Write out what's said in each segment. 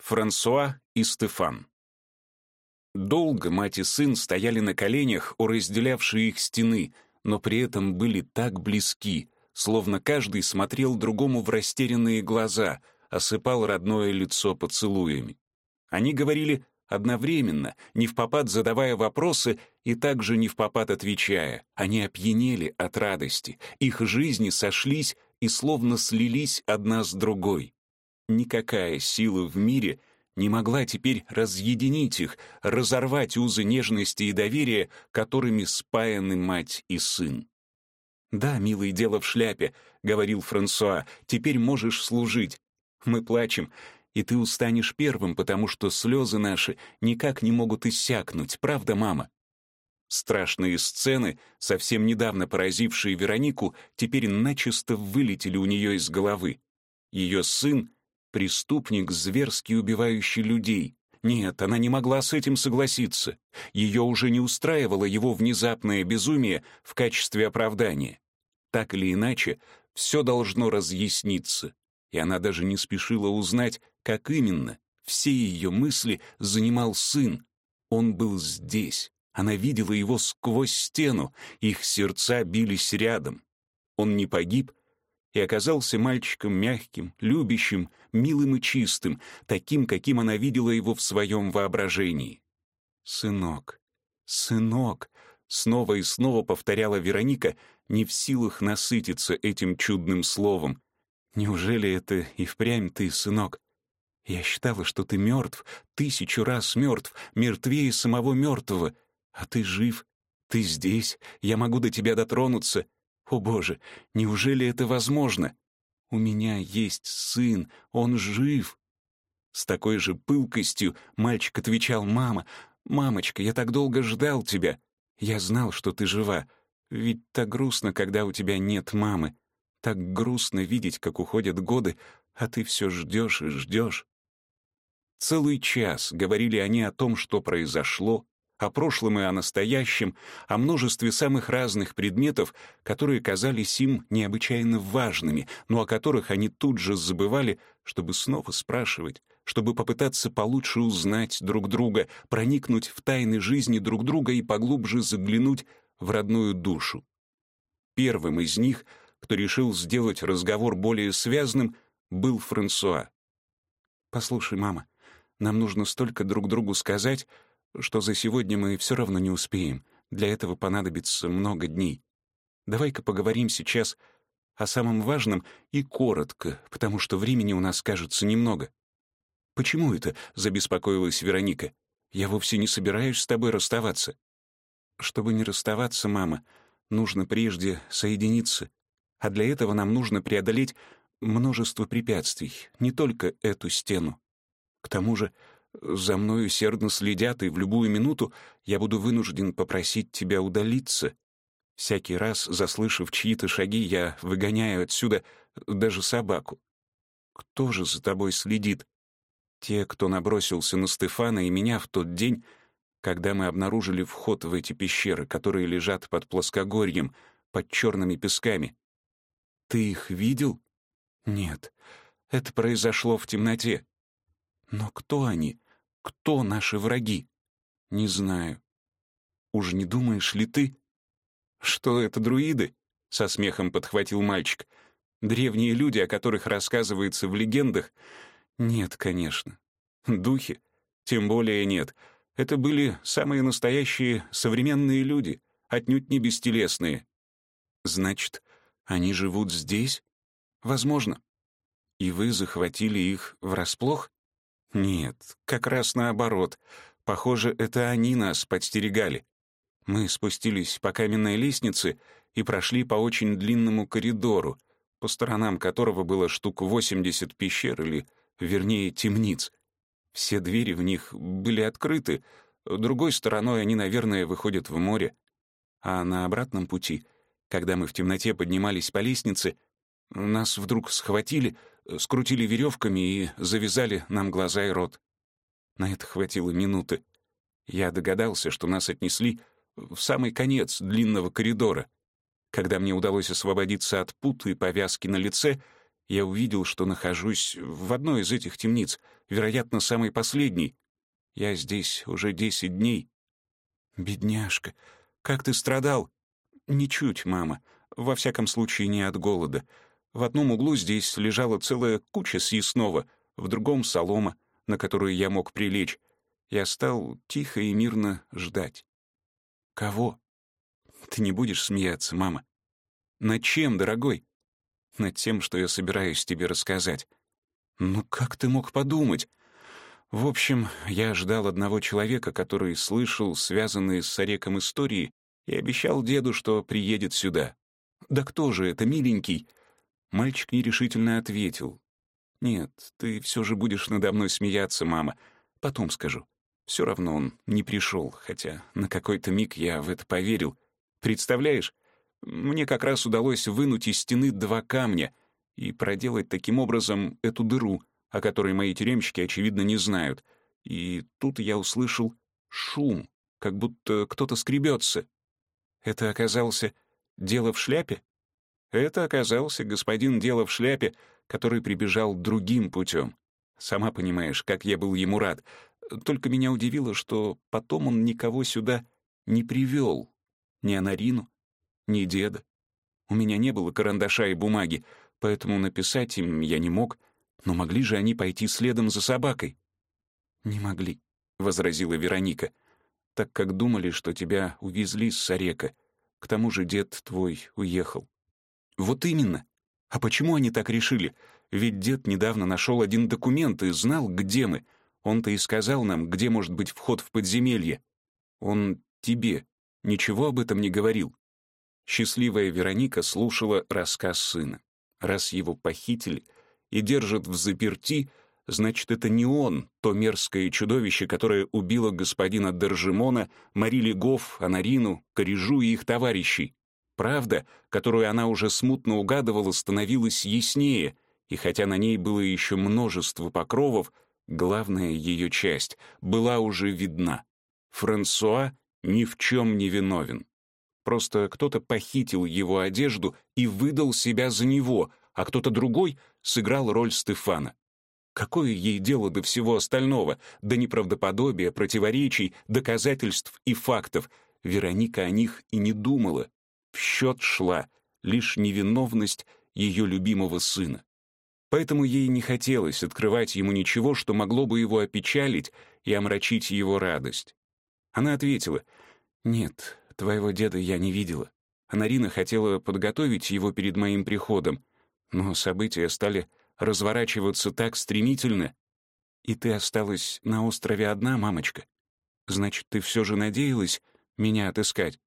Франсуа и Стефан. Долго мать и сын стояли на коленях у разделявшей их стены, но при этом были так близки, словно каждый смотрел другому в растерянные глаза, осыпал родное лицо поцелуями. Они говорили одновременно, не в попад задавая вопросы и также не в попад отвечая. Они опьянели от радости, их жизни сошлись и словно слились одна с другой. Никакая сила в мире не могла теперь разъединить их, разорвать узы нежности и доверия, которыми спаяны мать и сын. «Да, милое дело в шляпе», — говорил Франсуа, — «теперь можешь служить. Мы плачем, и ты устанешь первым, потому что слезы наши никак не могут иссякнуть, правда, мама?» Страшные сцены, совсем недавно поразившие Веронику, теперь начисто вылетели у нее из головы. Ее сын Преступник, зверски убивающий людей. Нет, она не могла с этим согласиться. Ее уже не устраивало его внезапное безумие в качестве оправдания. Так или иначе, все должно разъясниться. И она даже не спешила узнать, как именно. Все ее мысли занимал сын. Он был здесь. Она видела его сквозь стену. Их сердца бились рядом. Он не погиб, и оказался мальчиком мягким, любящим, милым и чистым, таким, каким она видела его в своем воображении. «Сынок, сынок», — снова и снова повторяла Вероника, не в силах насытиться этим чудным словом. «Неужели это и впрямь ты, сынок? Я считала, что ты мертв, тысячу раз мертв, мертвее самого мертвого, а ты жив, ты здесь, я могу до тебя дотронуться, о боже, неужели это возможно? У меня есть сын, он жив. С такой же пылкостью мальчик отвечал «Мама, мамочка, я так долго ждал тебя. Я знал, что ты жива. Ведь так грустно, когда у тебя нет мамы. Так грустно видеть, как уходят годы, а ты все ждешь и ждешь». Целый час говорили они о том, что произошло, о прошлом и о настоящем, о множестве самых разных предметов, которые казались им необычайно важными, но о которых они тут же забывали, чтобы снова спрашивать, чтобы попытаться получше узнать друг друга, проникнуть в тайны жизни друг друга и поглубже заглянуть в родную душу. Первым из них, кто решил сделать разговор более связным, был Франсуа. «Послушай, мама, нам нужно столько друг другу сказать, что за сегодня мы все равно не успеем. Для этого понадобится много дней. Давай-ка поговорим сейчас о самом важном и коротко, потому что времени у нас, кажется, немного. Почему это? забеспокоилась Вероника. Я вовсе не собираюсь с тобой расставаться. Чтобы не расставаться, мама, нужно прежде соединиться. А для этого нам нужно преодолеть множество препятствий, не только эту стену. К тому же за мной усердно следят, и в любую минуту я буду вынужден попросить тебя удалиться. Всякий раз, заслышав чьи-то шаги, я выгоняю отсюда даже собаку. Кто же за тобой следит? Те, кто набросился на Стефана и меня в тот день, когда мы обнаружили вход в эти пещеры, которые лежат под плоскогорьем, под черными песками. Ты их видел? Нет, это произошло в темноте. Но кто они? Кто наши враги? Не знаю. Уж не думаешь ли ты? Что это друиды? Со смехом подхватил мальчик. Древние люди, о которых рассказывается в легендах? Нет, конечно. Духи? Тем более нет. Это были самые настоящие современные люди, отнюдь не бестелесные. Значит, они живут здесь? Возможно. И вы захватили их врасплох? Нет, как раз наоборот. Похоже, это они нас подстерегали. Мы спустились по каменной лестнице и прошли по очень длинному коридору, по сторонам которого было штук 80 пещер или, вернее, темниц. Все двери в них были открыты, другой стороной они, наверное, выходят в море. А на обратном пути, когда мы в темноте поднимались по лестнице, нас вдруг схватили — скрутили веревками и завязали нам глаза и рот. На это хватило минуты. Я догадался, что нас отнесли в самый конец длинного коридора. Когда мне удалось освободиться от пут и повязки на лице, Я увидел, что нахожусь в одной из этих темниц, вероятно, самой последней. Я здесь уже десять дней. Бедняжка, как ты страдал? Ничуть, мама. Во всяком случае, не от голода. В одном углу здесь лежала целая куча съестного, в другом — солома, на которую я мог прилечь. Я стал тихо и мирно ждать. Кого? Ты не будешь смеяться, мама? Над чем, дорогой? Над тем, что я собираюсь тебе рассказать. Ну как ты мог подумать? В общем, я ждал одного человека, который слышал связанные с Ореком истории и обещал деду, что приедет сюда. «Да кто же это, миленький?» Мальчик нерешительно ответил. «Нет, ты все же будешь надо мной смеяться, мама. Потом скажу. Все равно он не пришел, хотя на какой-то миг я в это поверил. Представляешь, мне как раз удалось вынуть из стены два камня и проделать таким образом эту дыру, о которой мои тюремщики, очевидно, не знают. И тут я услышал шум, как будто кто-то скребется. Это оказался дело в шляпе? Это оказался господин дело в шляпе, который прибежал другим путем. Сама понимаешь, как я был ему рад. Только меня удивило, что потом он никого сюда не привел. Ни Анарину, ни деда. У меня не было карандаша и бумаги, поэтому написать им я не мог, но могли же они пойти следом за собакой? «Не могли», — возразила Вероника, «так как думали, что тебя увезли с Сорека. К тому же дед твой уехал». «Вот именно. А почему они так решили? Ведь дед недавно нашел один документ и знал, где мы. Он-то и сказал нам, где может быть вход в подземелье. Он тебе ничего об этом не говорил?» Счастливая Вероника слушала рассказ сына. Раз его похитили и держат в заперти, значит, это не он, то мерзкое чудовище, которое убило господина Держимона, Мари Легов, Анарину, Корежу и их товарищей. Правда, которую она уже смутно угадывала, становилась яснее, и хотя на ней было еще множество покровов, главная ее часть была уже видна. Франсуа ни в чем не виновен. Просто кто-то похитил его одежду и выдал себя за него, а кто-то другой сыграл роль Стефана. Какое ей дело до всего остального, до неправдоподобия, противоречий, доказательств и фактов? Вероника о них и не думала. В счет шла лишь невиновность ее любимого сына. Поэтому ей не хотелось открывать ему ничего, что могло бы его опечалить и омрачить его радость. Она ответила, «Нет, Твоего деда я не видела. Анарина хотела подготовить его перед моим приходом, но события стали разворачиваться так стремительно. И ты осталась на острове одна, мамочка? Значит, ты все же надеялась меня отыскать?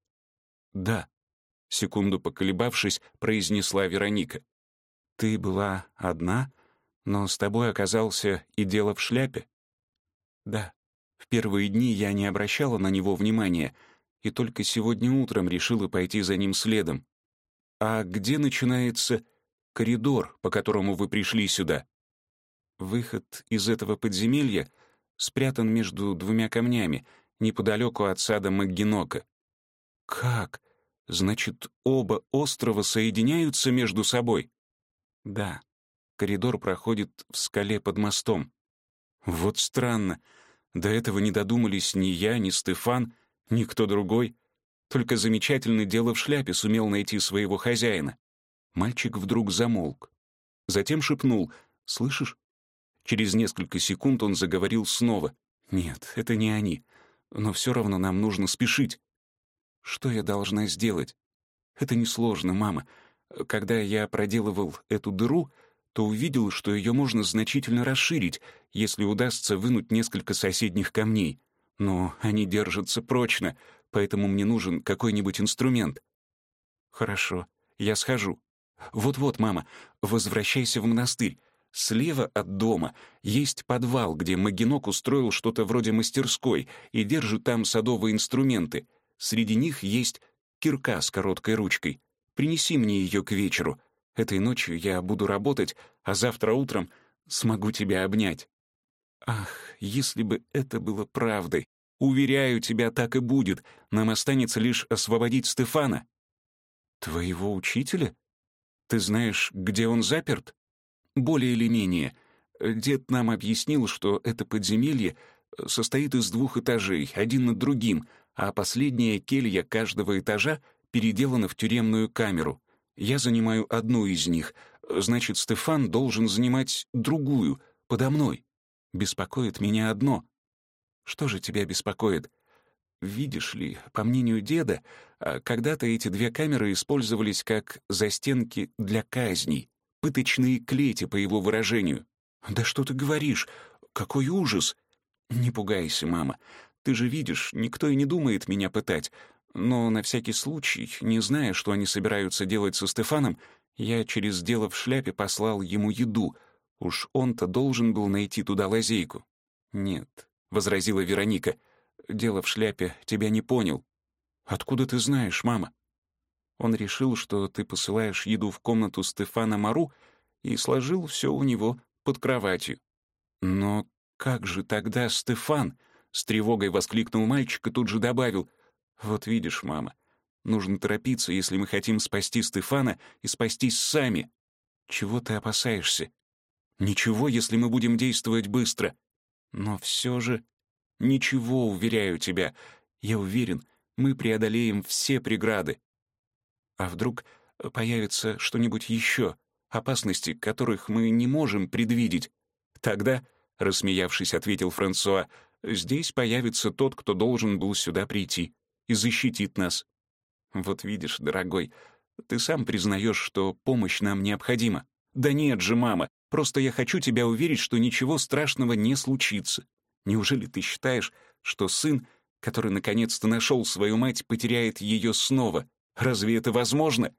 Да, секунду поколебавшись, произнесла Вероника. Ты была одна, но с тобой оказался и дело в шляпе? Да. В первые дни я не обращала на него внимания — и только сегодня утром решила пойти за ним следом. А где начинается коридор, по которому вы пришли сюда? Выход из этого подземелья спрятан между двумя камнями, неподалеку от сада Маггинока. Как? Значит, оба острова соединяются между собой? Да. Коридор проходит в скале под мостом. Вот странно. До этого не додумались ни я, ни Стефан, Никто другой. Только замечательное дело в шляпе сумел найти своего хозяина. Мальчик вдруг замолк. Затем шепнул «Слышишь?» Через несколько секунд он заговорил снова. «Нет, это не они. Но все равно нам нужно спешить». «Что я должна сделать?» «Это несложно, мама. Когда я проделывал эту дыру, то увидел, что ее можно значительно расширить, если удастся вынуть несколько соседних камней но они держатся прочно, поэтому мне нужен какой-нибудь инструмент». «Хорошо, я схожу. Вот-вот, мама, возвращайся в монастырь. Слева от дома есть подвал, где Магинок устроил что-то вроде мастерской и держит там садовые инструменты. Среди них есть кирка с короткой ручкой. Принеси мне ее к вечеру. Этой ночью я буду работать, а завтра утром смогу тебя обнять». Ах, если бы это было правдой! Уверяю тебя, так и будет. Нам останется лишь освободить Стефана. Твоего учителя? Ты знаешь, где он заперт? более или менее. Дед нам объяснил, что это подземелье состоит из двух этажей, один над другим, а последняя келья каждого этажа переделана в тюремную камеру. Я занимаю одну из них, значит, Стефан должен занимать другую, подо мной. Беспокоит меня одно. Что же тебя беспокоит? Видишь ли, по мнению деда, а, когда-то эти две камеры использовались как застенки для казней, пыточные клети, по его выражению. «Да что ты говоришь? Какой ужас!» «Не пугайся, мама. Ты же видишь, никто и не думает меня пытать. Но на всякий случай, не зная, что они собираются делать со Стефаном, я через дело в шляпе послал ему еду. Уж он-то должен был найти туда лазейку. «Нет», — возразила Вероника, — «дело в шляпе тебя не понял». «Откуда ты знаешь, мама?» Он решил, что ты посылаешь еду в комнату Стефана Мару и сложил все у него под кроватью. «Но как же тогда Стефан?» — с тревогой воскликнул мальчик и тут же добавил. «Вот видишь, мама, нужно торопиться, если мы хотим спасти Стефана и спастись сами. Чего ты опасаешься? Ничего, если мы будем действовать быстро. Но все же... Ничего, уверяю тебя. Я уверен, мы преодолеем все преграды. А вдруг появится что-нибудь еще, опасности, которых мы не можем предвидеть? Тогда, — рассмеявшись, ответил Франсуа, — здесь появится тот, кто должен был сюда прийти и защитит нас. Вот видишь, дорогой, ты сам признаешь, что помощь нам необходима. Да нет же, мама, просто я хочу тебя уверить, что ничего страшного не случится. Неужели ты считаешь, что сын, который наконец-то нашел свою мать, потеряет ее снова? Разве это возможно?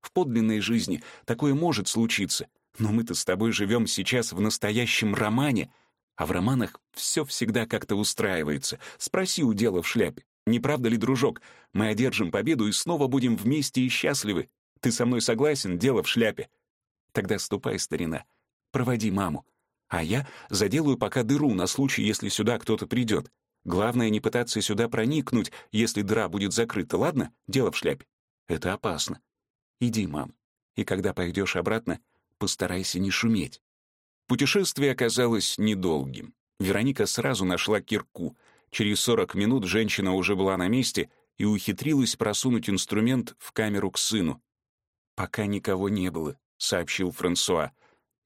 В подлинной жизни такое может случиться, но мы-то с тобой живем сейчас в настоящем романе, а в романах все всегда как-то устраивается. Спроси у дела в шляпе. Не правда ли, дружок, мы одержим победу и снова будем вместе и счастливы? Ты со мной согласен, дело в шляпе? Тогда ступай, старина, проводи маму. А я заделаю пока дыру на случай, если сюда кто-то придет. Главное, не пытаться сюда проникнуть, если дыра будет закрыта, ладно? Дело в шляпе. Это опасно. Иди, мам. И когда пойдешь обратно, постарайся не шуметь. Путешествие оказалось недолгим. Вероника сразу нашла кирку. Через 40 минут женщина уже была на месте и ухитрилась просунуть инструмент в камеру к сыну. «Пока никого не было», — сообщил Франсуа.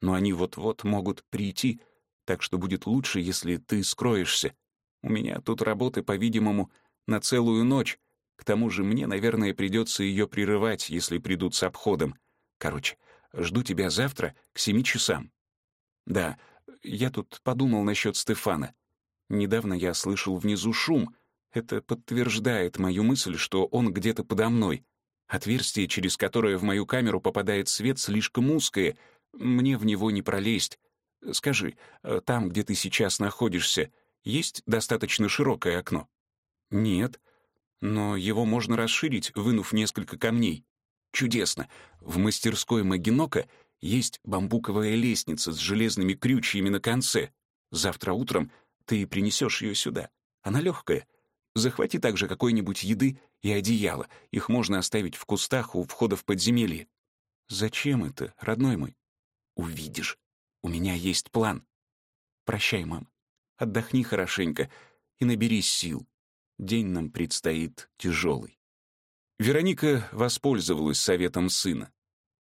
«Но они вот-вот могут прийти, так что будет лучше, если ты скроешься. У меня тут работы, по-видимому, на целую ночь. К тому же мне, наверное, придется ее прерывать, если придут с обходом. Короче, жду тебя завтра к семи часам». «Да, я тут подумал насчет Стефана. Недавно я слышал внизу шум. Это подтверждает мою мысль, что он где-то подо мной. Отверстие, через которое в мою камеру попадает свет, слишком узкое. Мне в него не пролезть. Скажи, э, там, где ты сейчас находишься, есть достаточно широкое окно? Нет. Но его можно расширить, вынув несколько камней. Чудесно. В мастерской Магинока есть бамбуковая лестница с железными крючьями на конце. Завтра утром ты принесешь ее сюда. Она легкая. Захвати также какой-нибудь еды и одеяло. Их можно оставить в кустах у входа в подземелье. Зачем это, родной мой? Увидишь. У меня есть план. Прощай, мам. Отдохни хорошенько и наберись сил. День нам предстоит тяжелый. Вероника воспользовалась советом сына.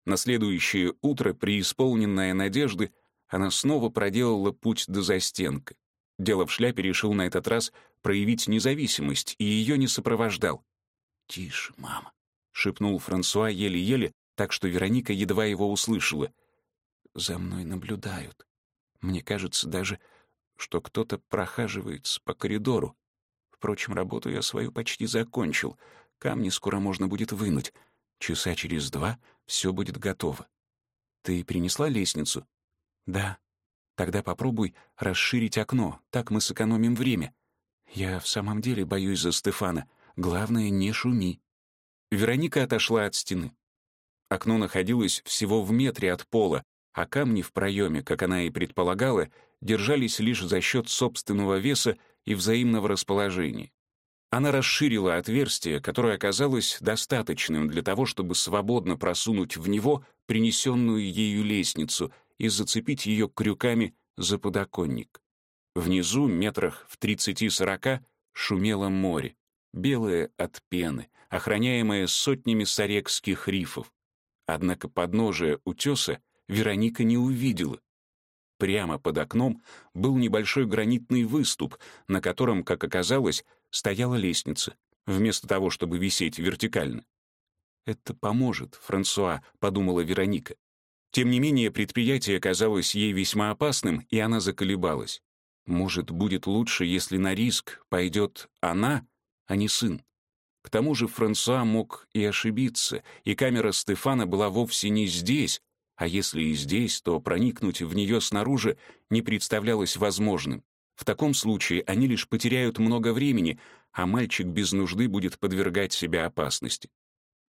На следующее утро, преисполненная надежды, она снова проделала путь до застенка. Дело в шляпе решил на этот раз проявить независимость и ее не сопровождал. «Тише, мама», — шепнул Франсуа еле-еле, так что Вероника едва его услышала. «За мной наблюдают. Мне кажется даже, что кто-то прохаживается по коридору. Впрочем, работу я свою почти закончил. Камни скоро можно будет вынуть. Часа через два все будет готово. Ты принесла лестницу? Да. Тогда попробуй расширить окно, так мы сэкономим время. Я в самом деле боюсь за Стефана. Главное, не шуми». Вероника отошла от стены. Окно находилось всего в метре от пола, а камни в проеме, как она и предполагала, держались лишь за счет собственного веса и взаимного расположения. Она расширила отверстие, которое оказалось достаточным для того, чтобы свободно просунуть в него принесенную ею лестницу, и зацепить ее крюками за подоконник. Внизу, метрах в тридцати-сорока, шумело море, белое от пены, охраняемое сотнями сарекских рифов. Однако подножия утеса Вероника не увидела. Прямо под окном был небольшой гранитный выступ, на котором, как оказалось, стояла лестница, вместо того, чтобы висеть вертикально. «Это поможет, Франсуа», — подумала Вероника. Тем не менее, предприятие казалось ей весьма опасным, и она заколебалась. Может, будет лучше, если на риск пойдет она, а не сын. К тому же Франсуа мог и ошибиться, и камера Стефана была вовсе не здесь, а если и здесь, то проникнуть в нее снаружи не представлялось возможным. В таком случае они лишь потеряют много времени, а мальчик без нужды будет подвергать себя опасности.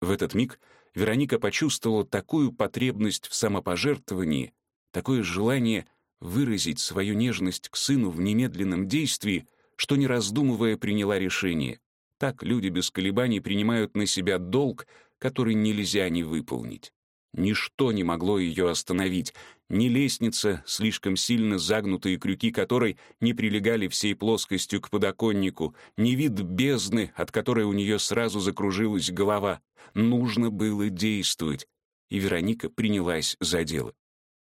В этот миг Вероника почувствовала такую потребность в самопожертвовании, такое желание выразить свою нежность к сыну в немедленном действии, что, не раздумывая, приняла решение. Так люди без колебаний принимают на себя долг, который нельзя не выполнить. Ничто не могло ее остановить, ни лестница, слишком сильно загнутые крюки которой не прилегали всей плоскостью к подоконнику, ни вид бездны, от которой у нее сразу закружилась голова. Нужно было действовать, и Вероника принялась за дело.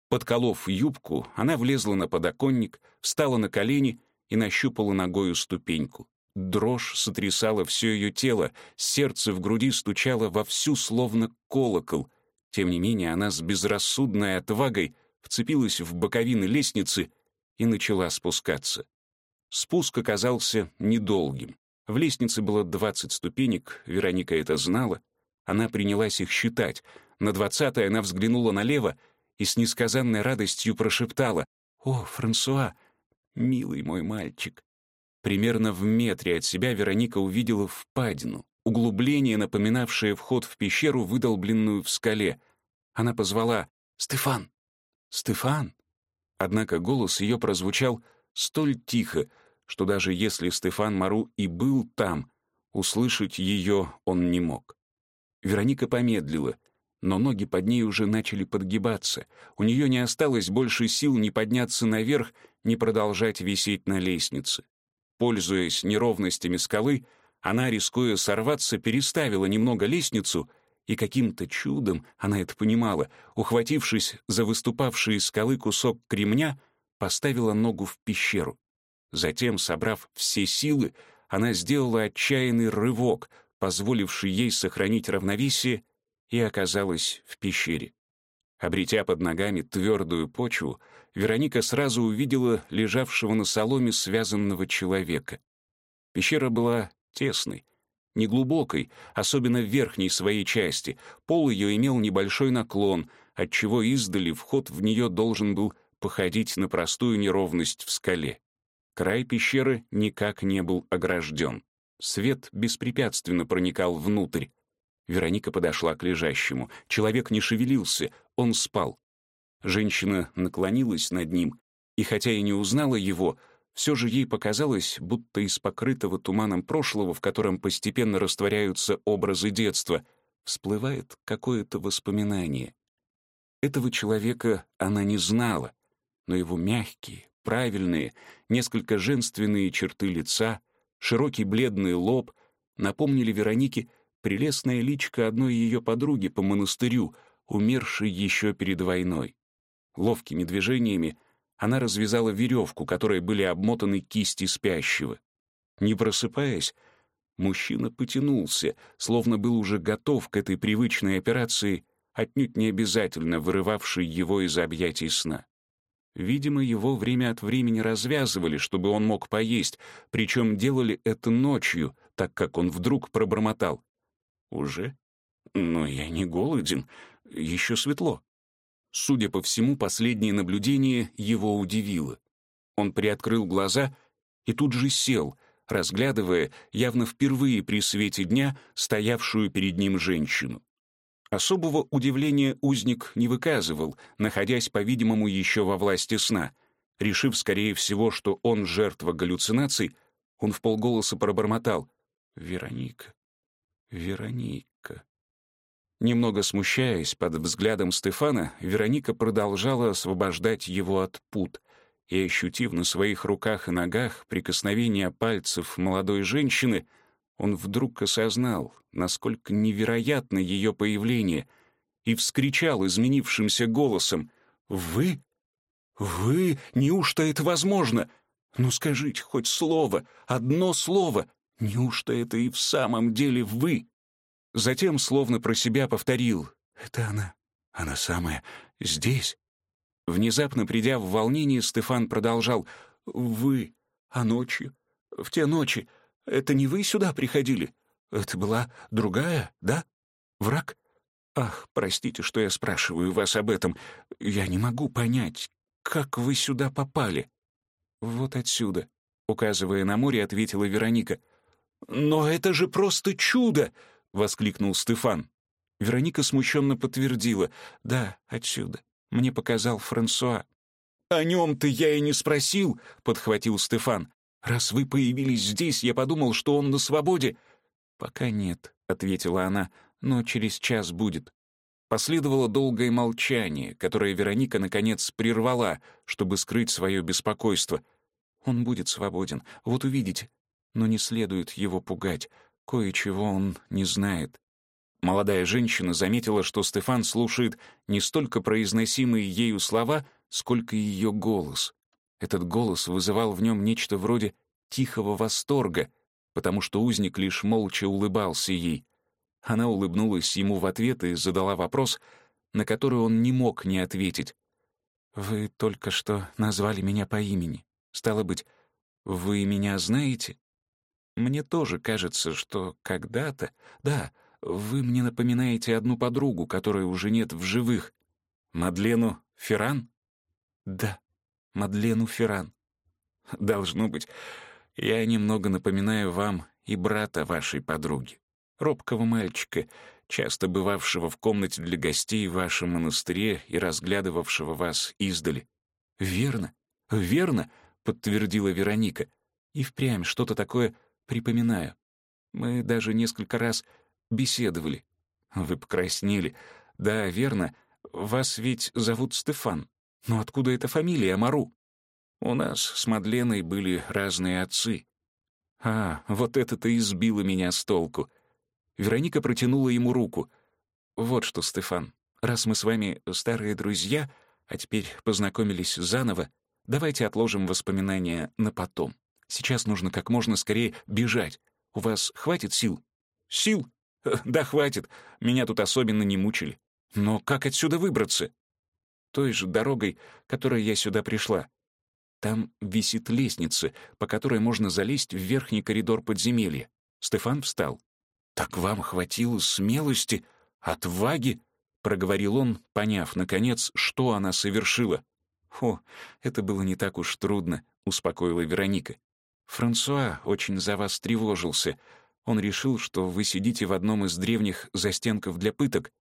Подколов юбку, она влезла на подоконник, встала на колени и нащупала ногою ступеньку. Дрожь сотрясала все ее тело, сердце в груди стучало вовсю, словно колокол. Тем не менее, она с безрассудной отвагой вцепилась в боковины лестницы и начала спускаться. Спуск оказался недолгим. В лестнице было 20 ступенек, Вероника это знала. Она принялась их считать. На двадцатой она взглянула налево и с несказанной радостью прошептала «О, Франсуа, милый мой мальчик». Примерно в метре от себя Вероника увидела впадину, углубление, напоминавшее вход в пещеру, выдолбленную в скале. Она позвала «Стефан! Стефан!» Однако голос ее прозвучал столь тихо, что даже если Стефан Мару и был там, услышать ее он не мог. Вероника помедлила, но ноги под ней уже начали подгибаться. У нее не осталось больше сил ни подняться наверх, ни продолжать висеть на лестнице. Пользуясь неровностями скалы, она, рискуя сорваться, переставила немного лестницу, и каким-то чудом, она это понимала, ухватившись за выступавший из скалы кусок кремня, поставила ногу в пещеру. Затем, собрав все силы, она сделала отчаянный рывок, позволивший ей сохранить равновесие, и оказалась в пещере. Обретя под ногами твердую почву, Вероника сразу увидела лежавшего на соломе связанного человека. Пещера была тесной, неглубокой, особенно в верхней своей части. Пол ее имел небольшой наклон, отчего издали вход в нее должен был походить на простую неровность в скале. Край пещеры никак не был огражден. Свет беспрепятственно проникал внутрь. Вероника подошла к лежащему. Человек не шевелился, он спал. Женщина наклонилась над ним, и хотя и не узнала его, все же ей показалось, будто из покрытого туманом прошлого, в котором постепенно растворяются образы детства, всплывает какое-то воспоминание. Этого человека она не знала, но его мягкие, правильные, несколько женственные черты лица, широкий бледный лоб напомнили Веронике прелестное личко одной ее подруги по монастырю, умершей еще перед войной. Ловкими движениями она развязала веревку, которой были обмотаны кисти спящего. Не просыпаясь, мужчина потянулся, словно был уже готов к этой привычной операции, отнюдь не обязательно вырывавшей его из объятий сна. Видимо, его время от времени развязывали, чтобы он мог поесть, причем делали это ночью, так как он вдруг пробормотал. «Уже? Но я не голоден, еще светло». Судя по всему, последнее наблюдение его удивило. Он приоткрыл глаза и тут же сел, разглядывая, явно впервые при свете дня, стоявшую перед ним женщину. Особого удивления узник не выказывал, находясь, по-видимому, еще во власти сна. Решив, скорее всего, что он жертва галлюцинаций, он вполголоса пробормотал «Вероника, Вероника». Немного смущаясь под взглядом Стефана, Вероника продолжала освобождать его от пут, и, ощутив на своих руках и ногах прикосновение пальцев молодой женщины, он вдруг осознал, насколько невероятно ее появление, и вскричал изменившимся голосом «Вы? Вы? Неужто это возможно? Ну скажите хоть слово, одно слово. Неужто это и в самом деле вы?» Затем, словно про себя, повторил «Это она, она самая, здесь». Внезапно придя в волнение, Стефан продолжал «Вы, а ночью, в те ночи, это не вы сюда приходили? Это была другая, да? Враг? Ах, простите, что я спрашиваю вас об этом. Я не могу понять, как вы сюда попали?» «Вот отсюда», — указывая на море, ответила Вероника. «Но это же просто чудо!» — воскликнул Стефан. Вероника смущенно подтвердила. «Да, отсюда. Мне показал Франсуа». «О нем-то я и не спросил», — подхватил Стефан. «Раз вы появились здесь, я подумал, что он на свободе». «Пока нет», — ответила она, — «но через час будет». Последовало долгое молчание, которое Вероника, наконец, прервала, чтобы скрыть свое беспокойство. «Он будет свободен, вот увидите. Но не следует его пугать. Кое-чего он не знает». Молодая женщина заметила, что Стефан слушает не столько произносимые ею слова, сколько ее голос. Этот голос вызывал в нем нечто вроде тихого восторга, потому что узник лишь молча улыбался ей. Она улыбнулась ему в ответ и задала вопрос, на который он не мог не ответить. «Вы только что назвали меня по имени. Стало быть, вы меня знаете?» «Мне тоже кажется, что когда-то... Да, вы мне напоминаете одну подругу, которой уже нет в живых. Мадлену Ферран? Да, Мадлену Ферран. Должно быть, я немного напоминаю вам и брата вашей подруги, робкого мальчика, часто бывавшего в комнате для гостей в вашем монастыре и разглядывавшего вас издали. «Верно, верно», — подтвердила Вероника. «И впрямь что-то такое припоминаю. Мы даже несколько раз беседовали. Вы покраснели. Да, верно. Вас ведь зовут Стефан. Но откуда эта фамилия Амару? У нас с Мадленой были разные отцы. А, вот это-то и сбило меня с толку. Вероника протянула ему руку. Вот что, Стефан, раз мы с вами старые друзья, а теперь познакомились заново, давайте отложим воспоминания на потом. Сейчас нужно как можно скорее бежать. У вас хватит сил? Сил? Да хватит, меня тут особенно не мучили. Но как отсюда выбраться? Той же дорогой, которой я сюда пришла. Там висит лестница, по которой можно залезть в верхний коридор подземелья. Стефан встал. «Так вам хватило смелости, отваги?» — проговорил он, поняв, наконец, что она совершила. «О, это было не так уж трудно», — успокоила Вероника. «Франсуа очень за вас тревожился. Он решил, что вы сидите в одном из древних застенков для пыток.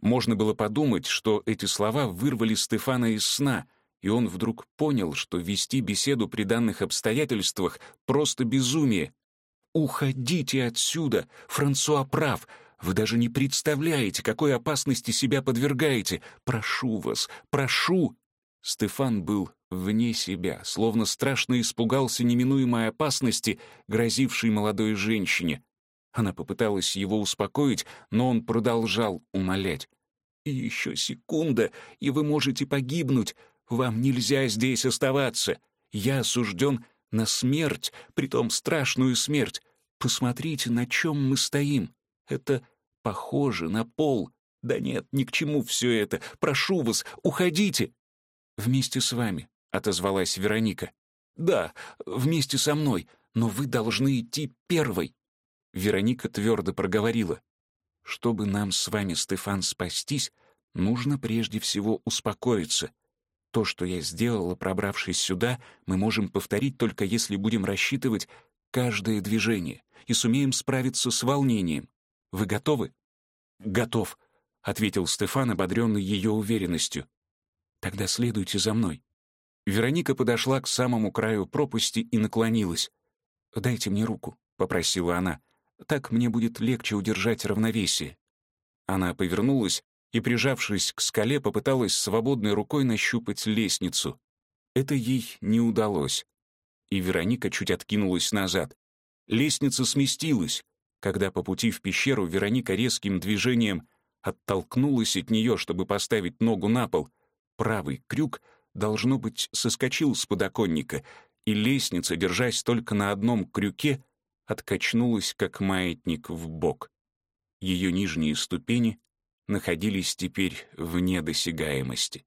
Можно было подумать, что эти слова вырвали Стефана из сна, и он вдруг понял, что вести беседу при данных обстоятельствах — просто безумие. «Уходите отсюда! Франсуа прав!» Вы даже не представляете, какой опасности себя подвергаете. Прошу вас, прошу!» Стефан был вне себя, словно страшно испугался неминуемой опасности, грозившей молодой женщине. Она попыталась его успокоить, но он продолжал умолять. «И еще секунда, и вы можете погибнуть. Вам нельзя здесь оставаться. Я осужден на смерть, притом страшную смерть. Посмотрите, на чем мы стоим. Это похоже на пол. Да нет, ни к чему все это. Прошу вас, уходите!» «Вместе с вами», — отозвалась Вероника. «Да, вместе со мной, но вы должны идти первой». Вероника твердо проговорила. «Чтобы нам с вами, Стефан, спастись, нужно прежде всего успокоиться. То, что я сделала, пробравшись сюда, мы можем повторить только если будем рассчитывать каждое движение и сумеем справиться с волнением. Вы готовы?» «Готов», — ответил Стефан, ободренный ее уверенностью. «Тогда следуйте за мной». Вероника подошла к самому краю пропасти и наклонилась. «Дайте мне руку», — попросила она. Так мне будет легче удержать равновесие. Она повернулась и, прижавшись к скале, попыталась свободной рукой нащупать лестницу. Это ей не удалось. И Вероника чуть откинулась назад. Лестница сместилась. Когда по пути в пещеру Вероника резким движением оттолкнулась от нее, чтобы поставить ногу на пол, правый крюк, должно быть, соскочил с подоконника, и лестница, держась только на одном крюке, откачнулась, как маятник, в бок. Ее нижние ступени находились теперь вне досягаемости.